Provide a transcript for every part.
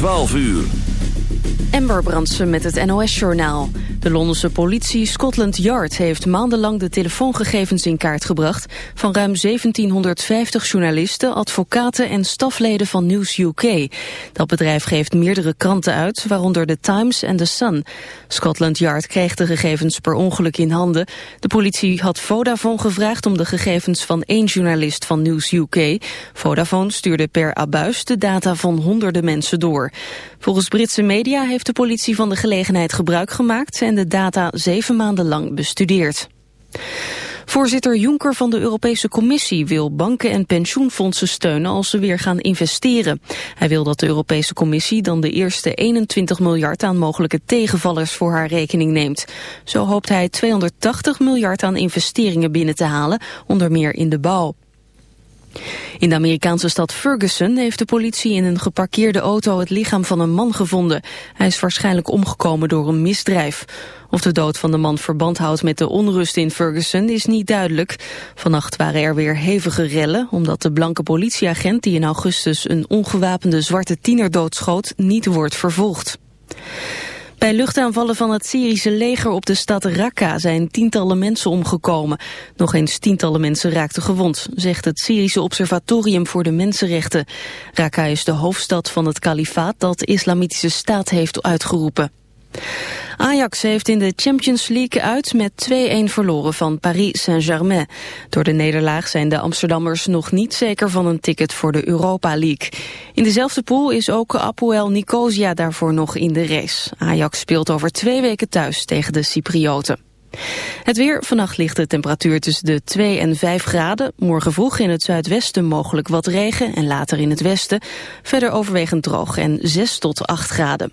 12 uur. Ember Brandsen met het NOS-journaal. De Londense politie Scotland Yard heeft maandenlang de telefoongegevens in kaart gebracht van ruim 1750 journalisten, advocaten en stafleden van News UK. Dat bedrijf geeft meerdere kranten uit, waaronder The Times en The Sun. Scotland Yard kreeg de gegevens per ongeluk in handen. De politie had Vodafone gevraagd om de gegevens van één journalist van News UK. Vodafone stuurde per abuis de data van honderden mensen door. Volgens Britse media heeft de politie van de gelegenheid gebruik gemaakt en de data zeven maanden lang bestudeerd. Voorzitter Juncker van de Europese Commissie wil banken en pensioenfondsen steunen als ze weer gaan investeren. Hij wil dat de Europese Commissie dan de eerste 21 miljard aan mogelijke tegenvallers voor haar rekening neemt. Zo hoopt hij 280 miljard aan investeringen binnen te halen, onder meer in de bouw. In de Amerikaanse stad Ferguson heeft de politie in een geparkeerde auto het lichaam van een man gevonden. Hij is waarschijnlijk omgekomen door een misdrijf. Of de dood van de man verband houdt met de onrust in Ferguson is niet duidelijk. Vannacht waren er weer hevige rellen omdat de blanke politieagent die in augustus een ongewapende zwarte tiener doodschoot niet wordt vervolgd. Bij luchtaanvallen van het Syrische leger op de stad Raqqa zijn tientallen mensen omgekomen. Nog eens tientallen mensen raakten gewond, zegt het Syrische Observatorium voor de Mensenrechten. Raqqa is de hoofdstad van het kalifaat dat de Islamitische Staat heeft uitgeroepen. Ajax heeft in de Champions League uit met 2-1 verloren van Paris Saint-Germain. Door de nederlaag zijn de Amsterdammers nog niet zeker van een ticket voor de Europa League. In dezelfde pool is ook Apoel Nicosia daarvoor nog in de race. Ajax speelt over twee weken thuis tegen de Cyprioten. Het weer, vannacht ligt de temperatuur tussen de 2 en 5 graden. Morgen vroeg in het zuidwesten mogelijk wat regen en later in het westen. Verder overwegend droog en 6 tot 8 graden.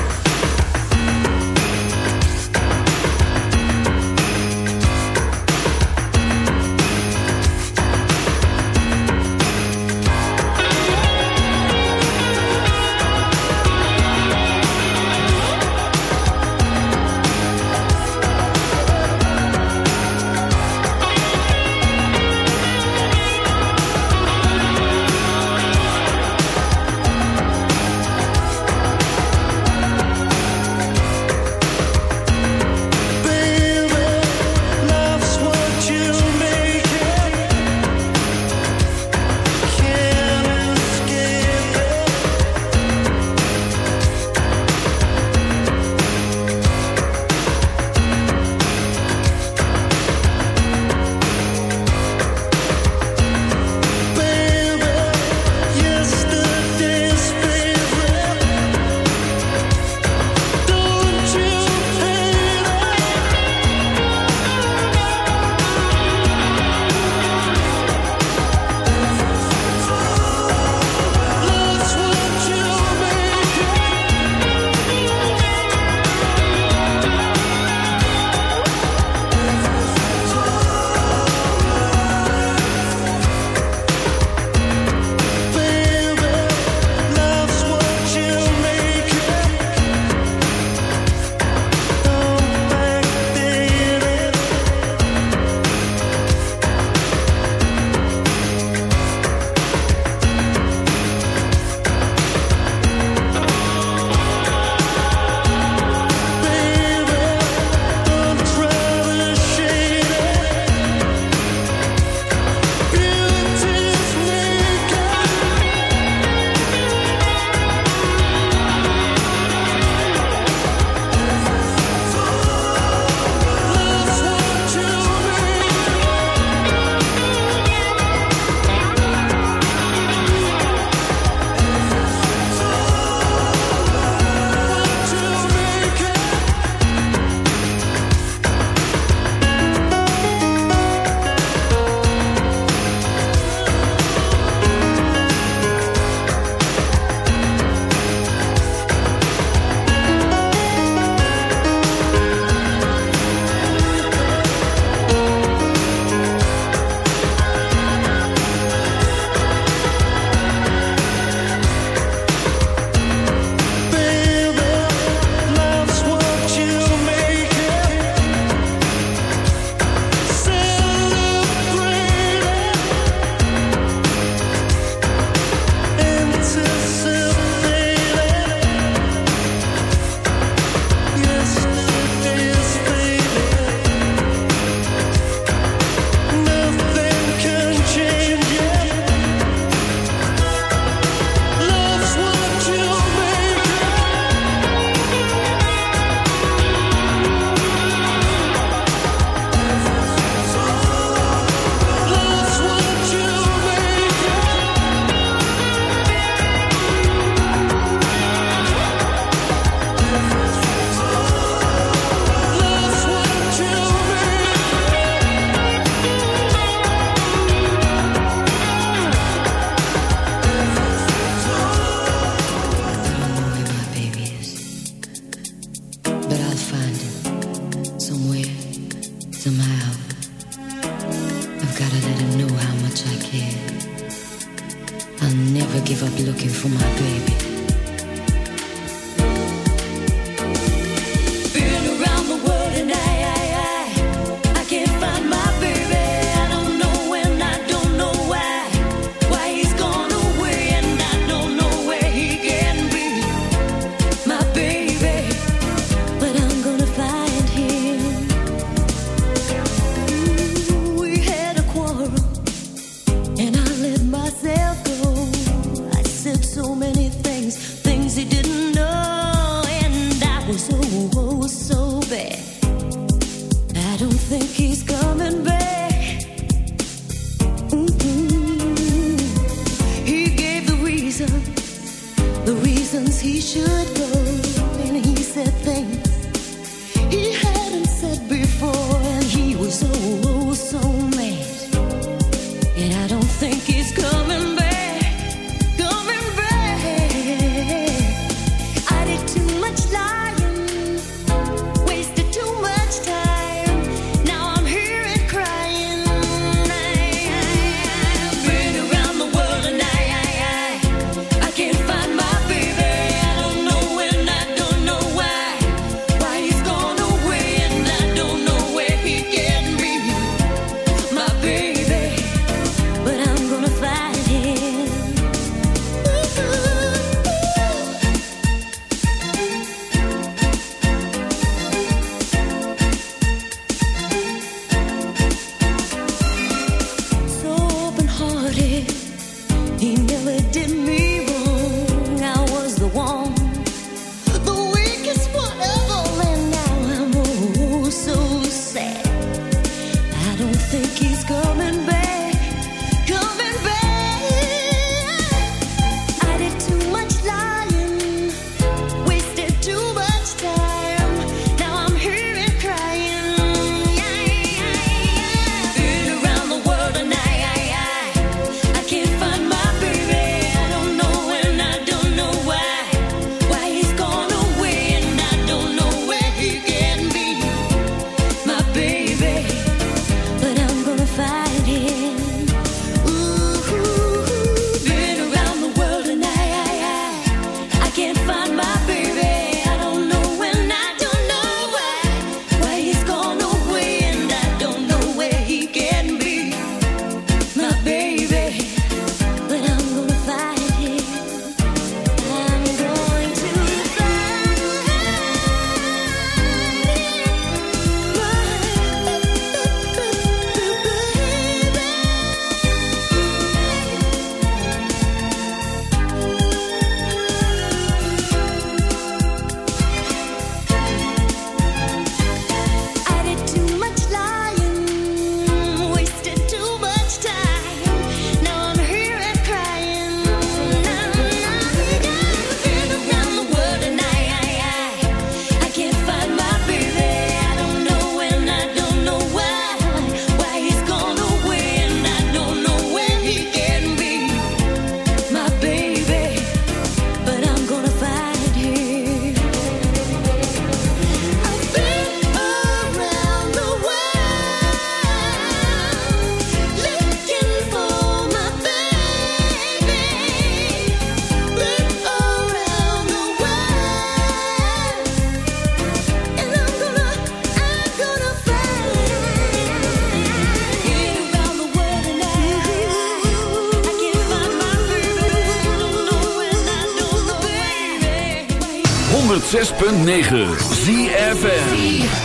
106.9 ZFN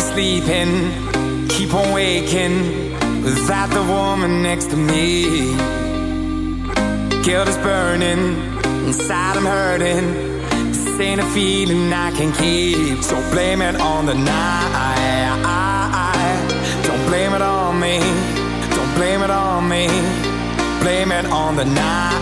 sleeping, keep on waking without the woman next to me. Guilt is burning, inside I'm hurting. This a feeling I can keep, so blame it on the night. The night.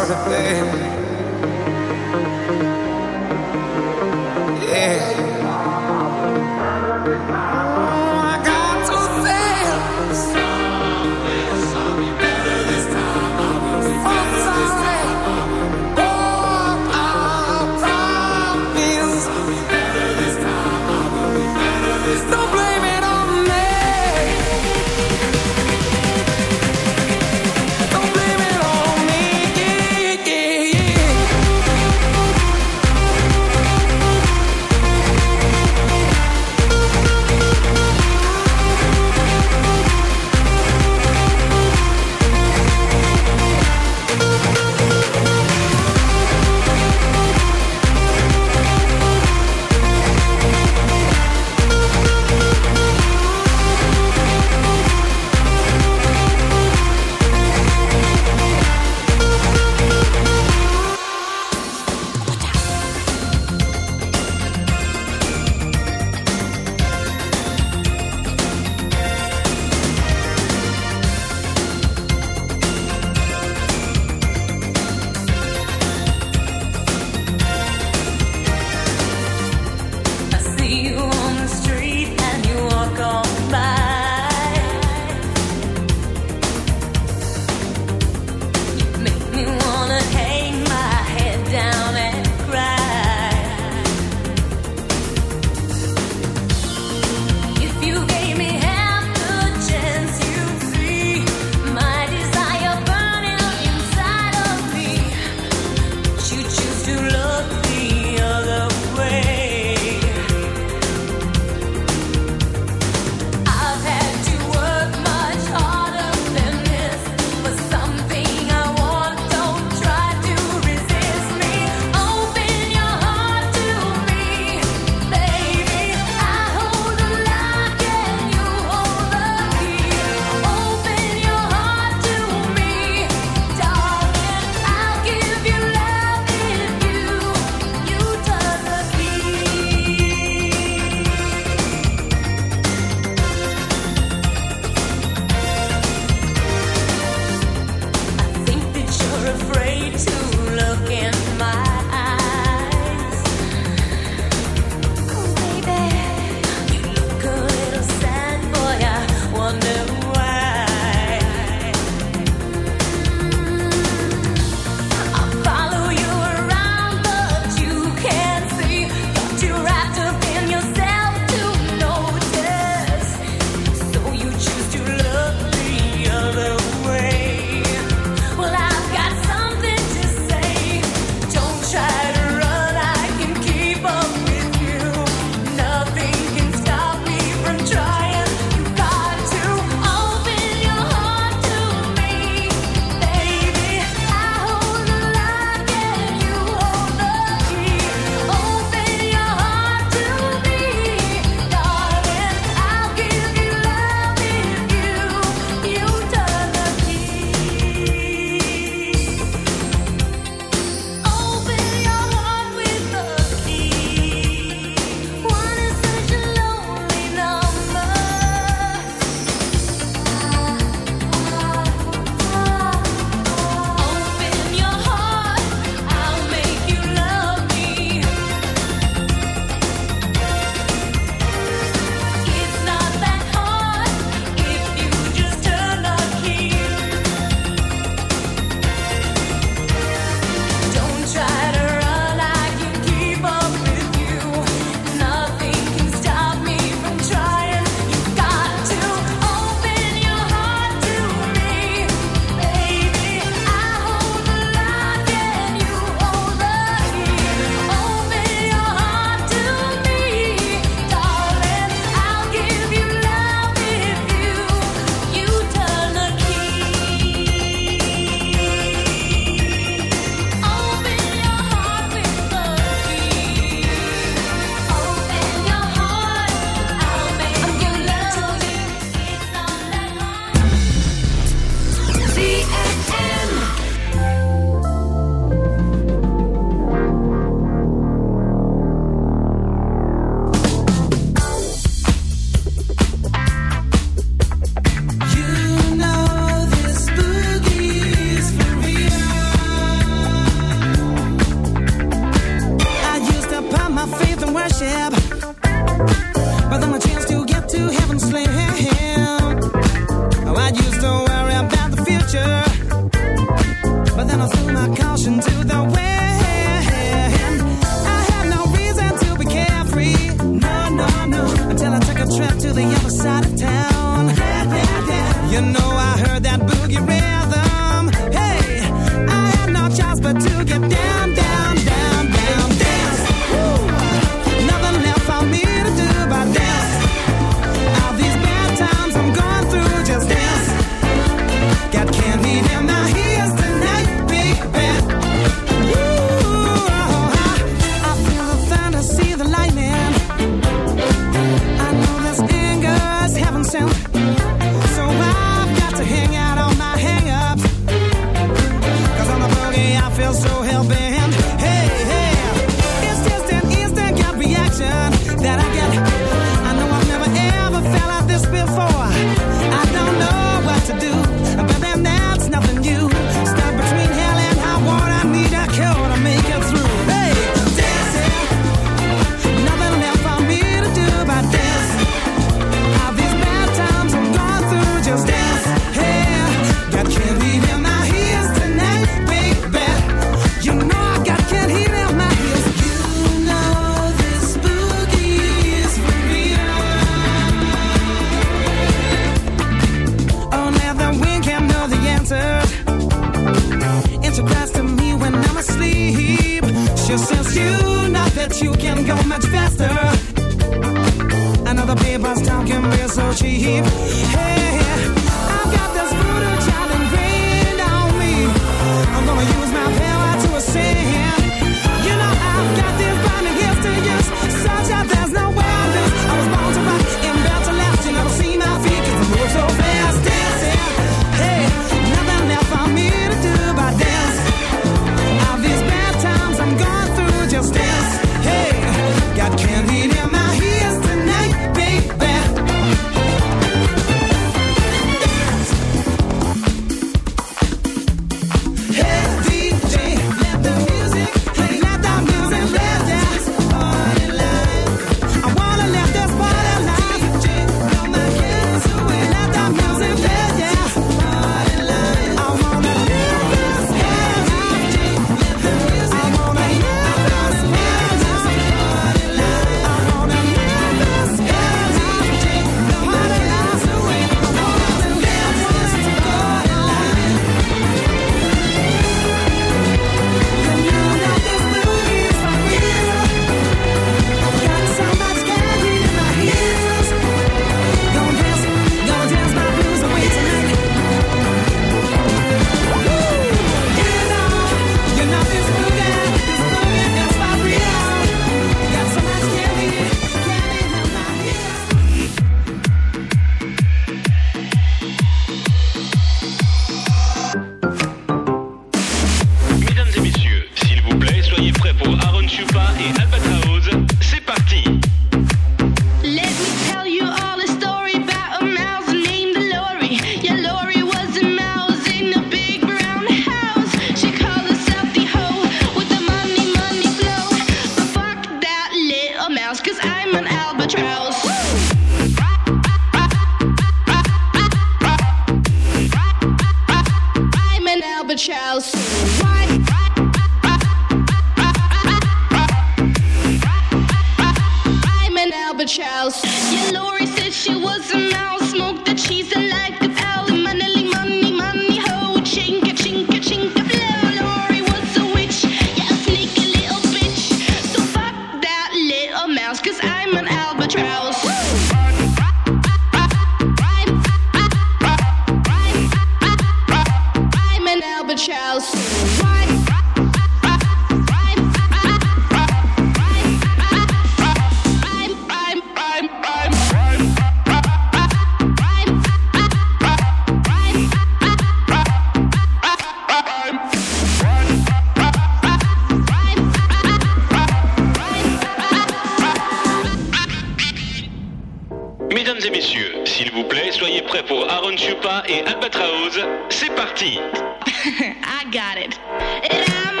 et Albatraoz, c'est parti I got it.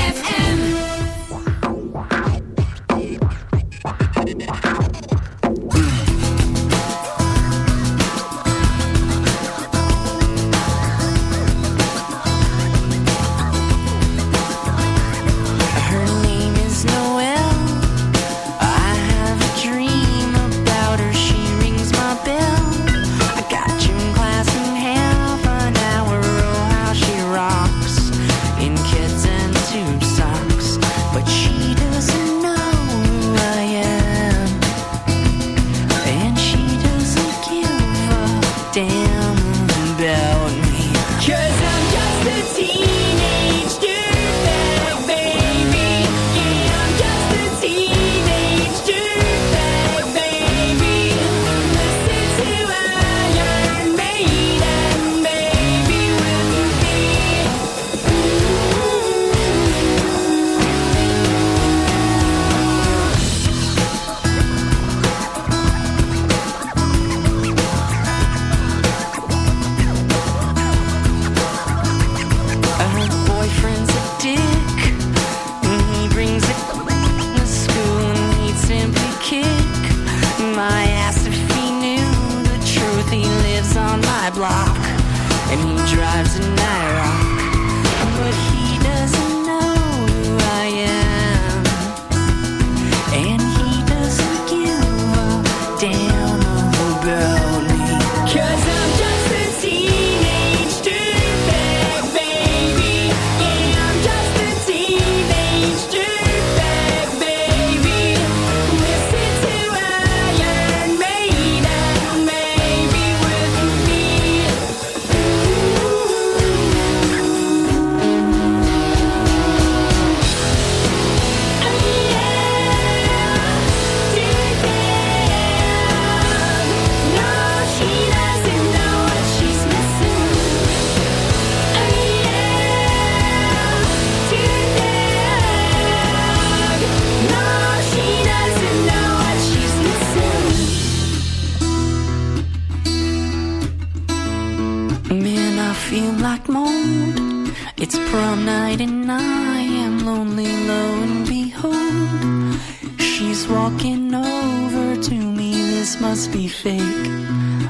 lonely, lo and behold, she's walking over to me. This must be fake.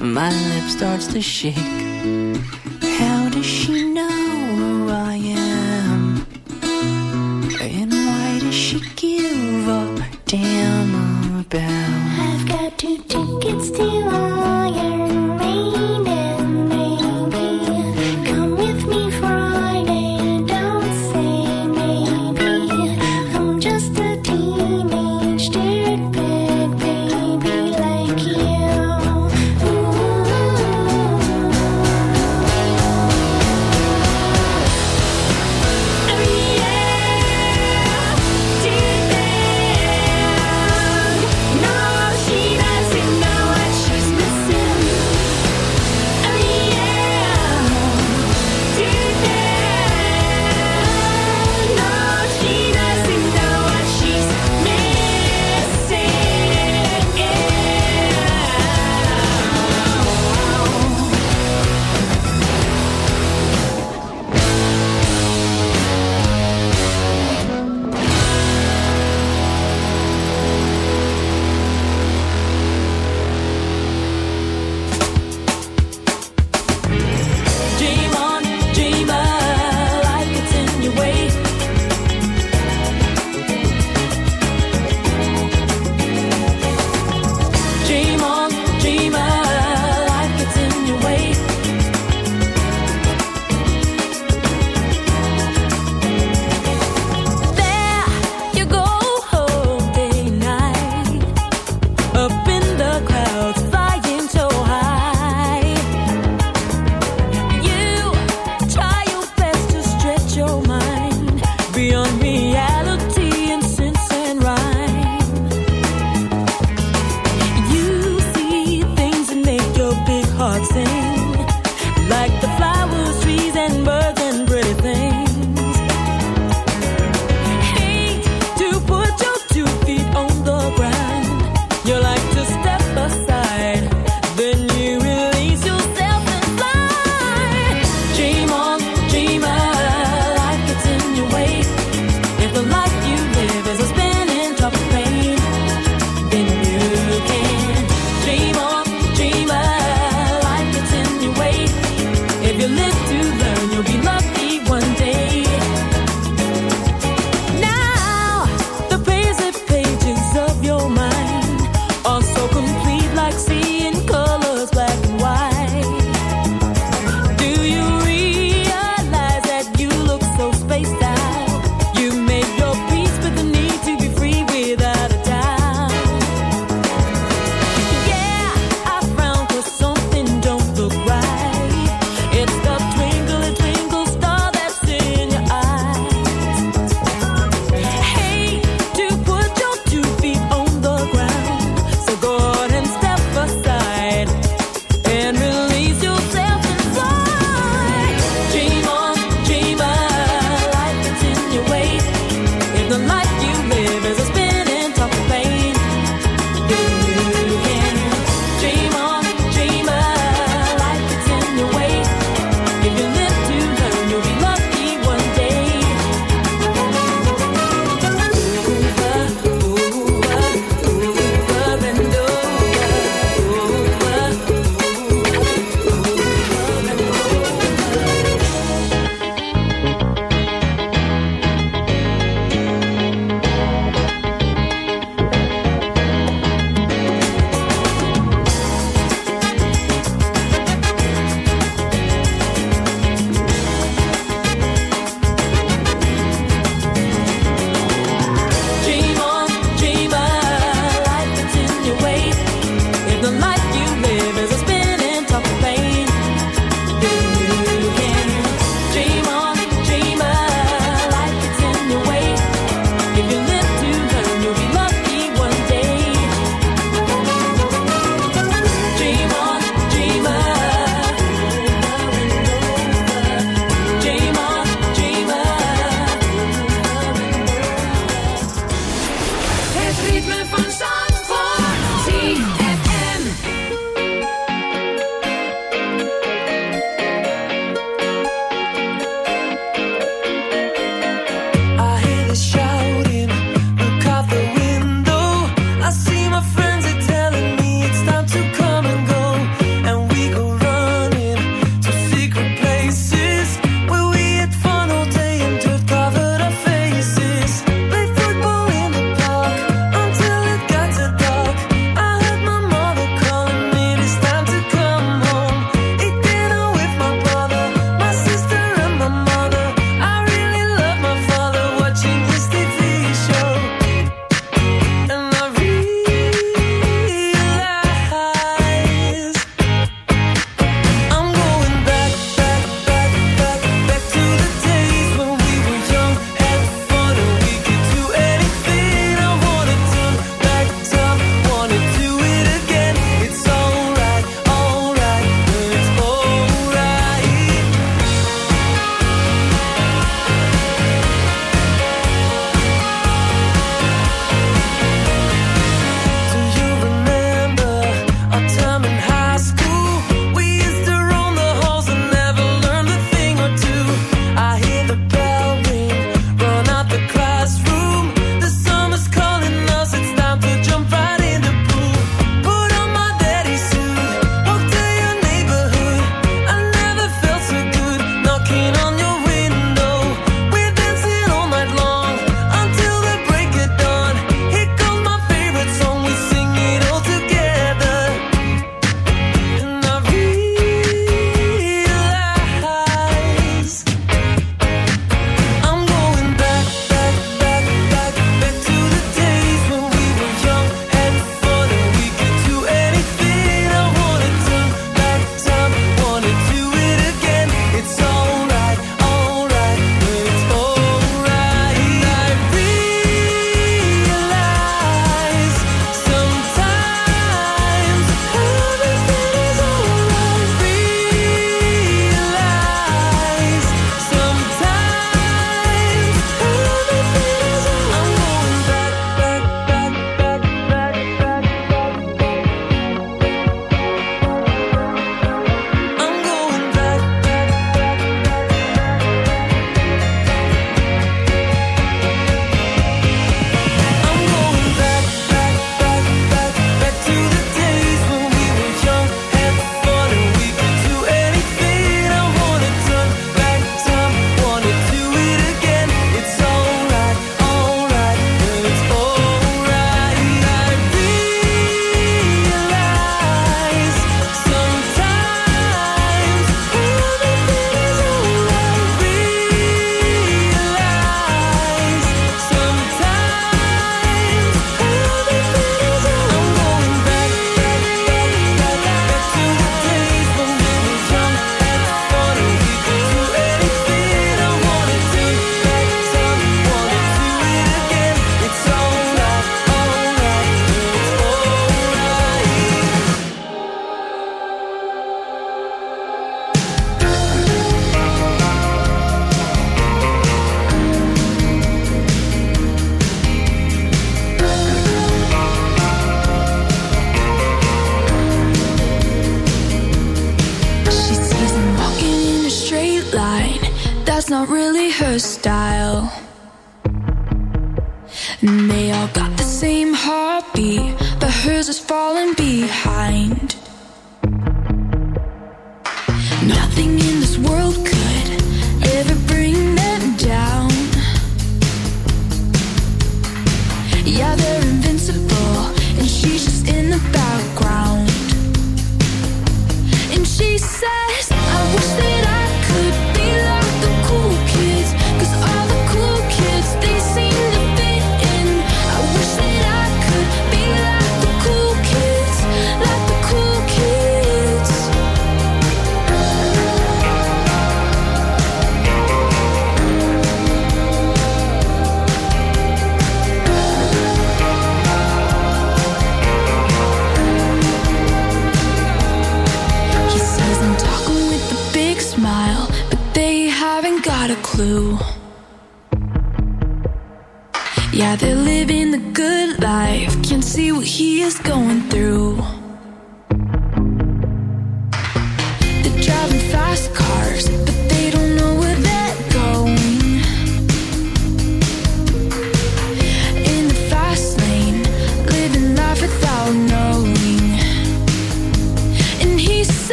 My lip starts to shake. How does she know who I am? And why does she give a damn about?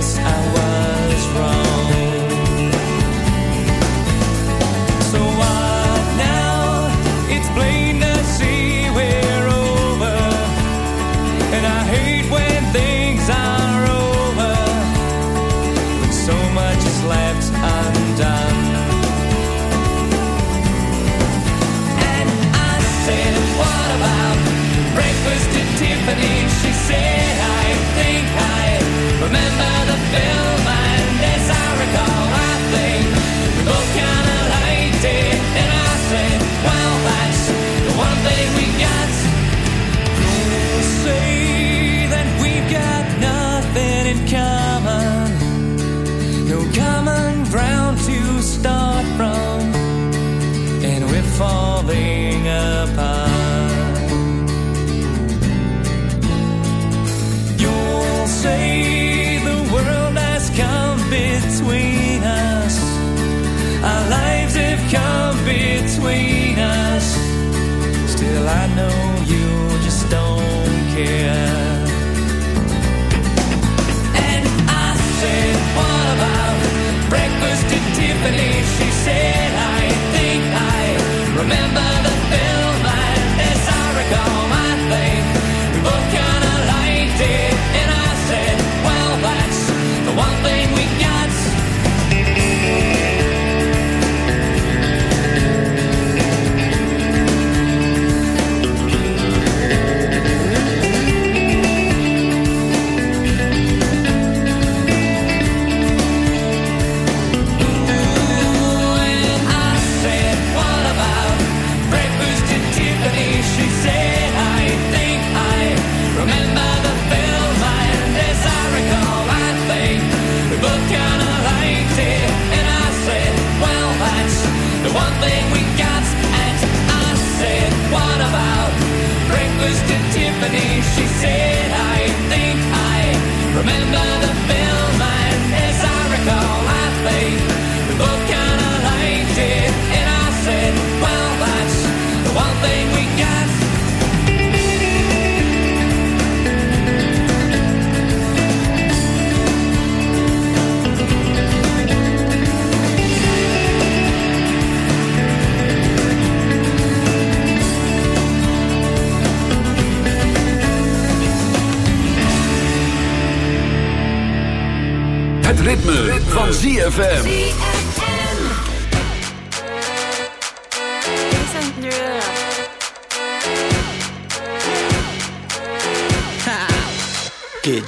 yes I say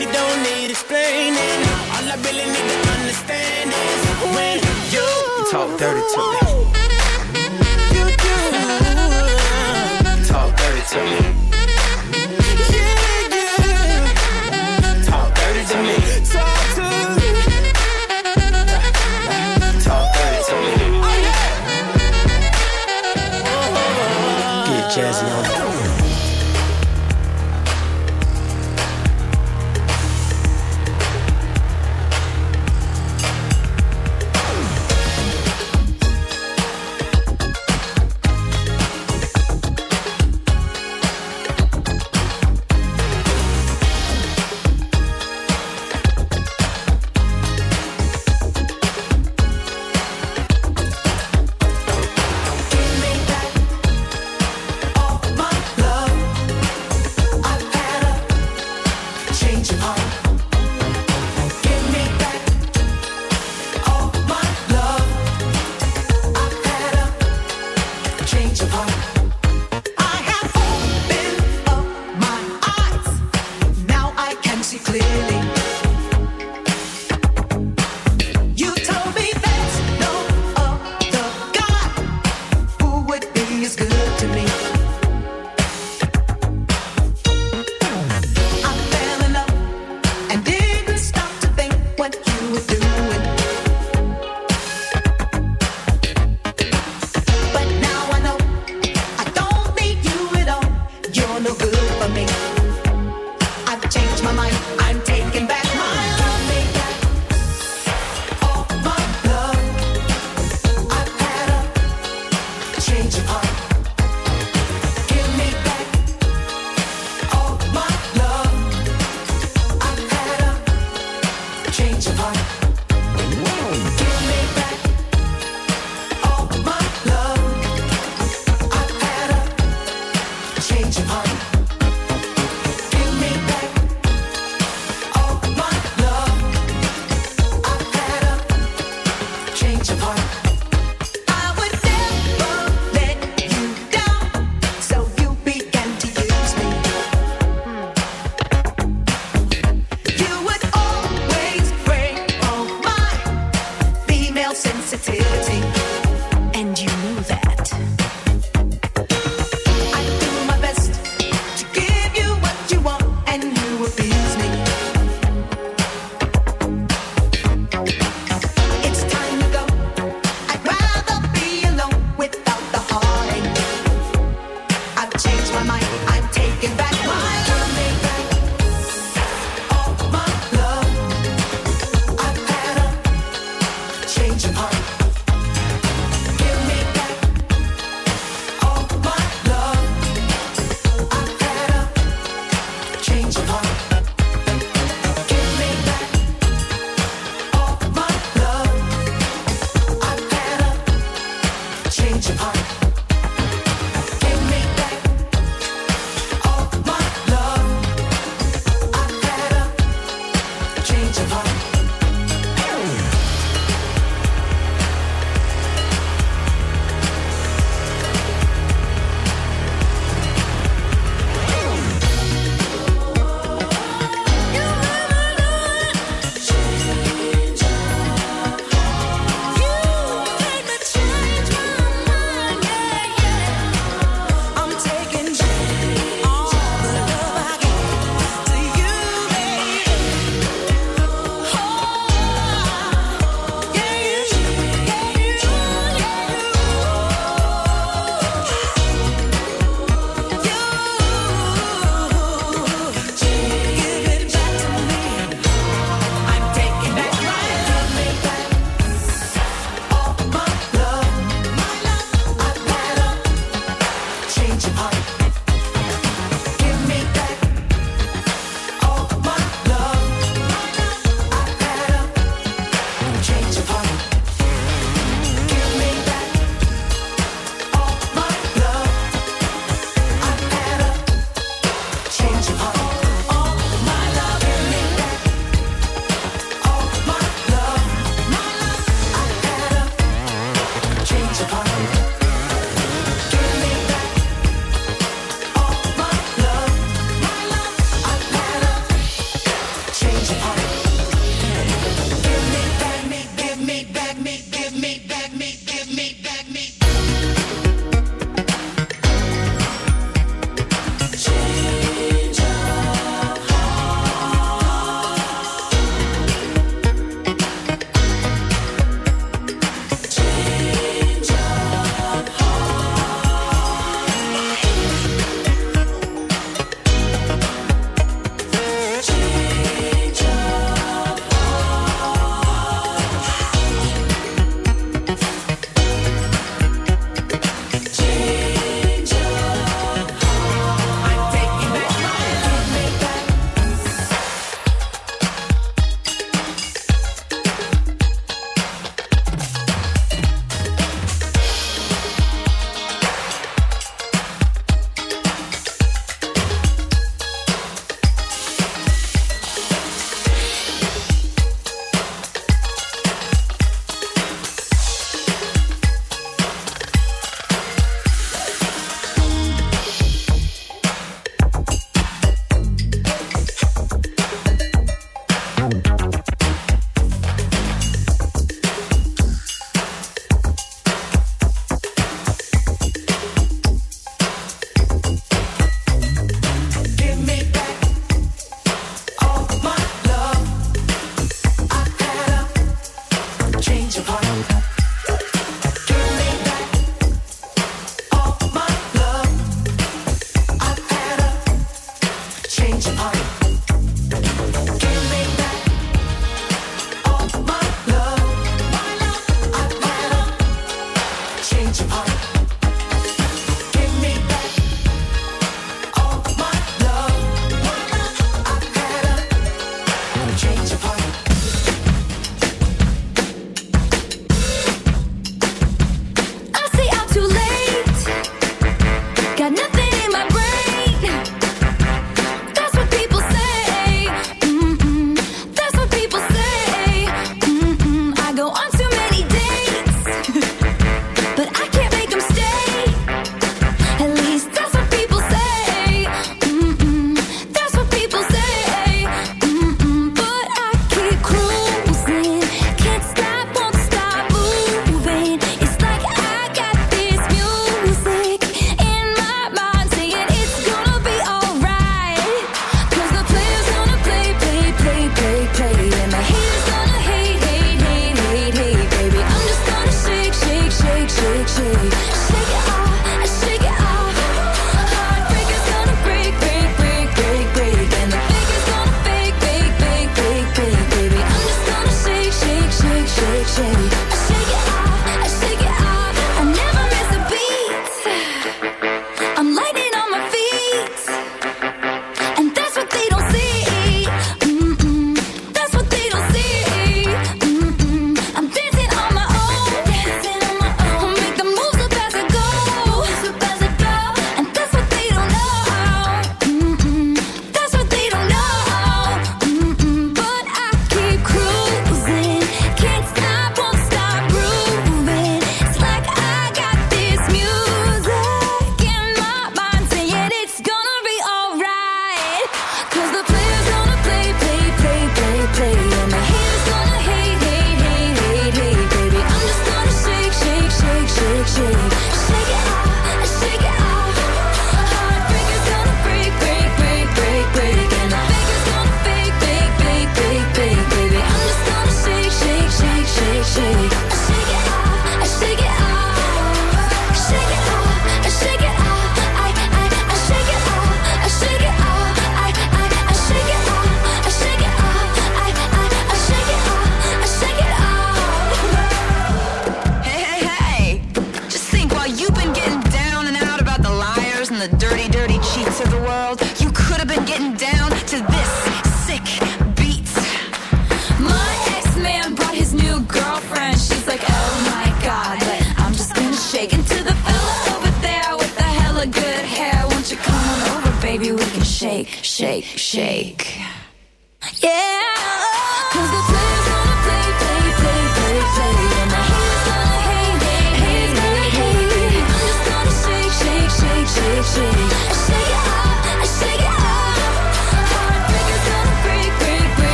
Booty don't need explaining. All I really need to understand is when you, talk dirty to me. You do. Talk dirty to me. Yeah, yeah. Talk dirty to me. Talk to me. Talk dirty to me. Oh, Get jazzy on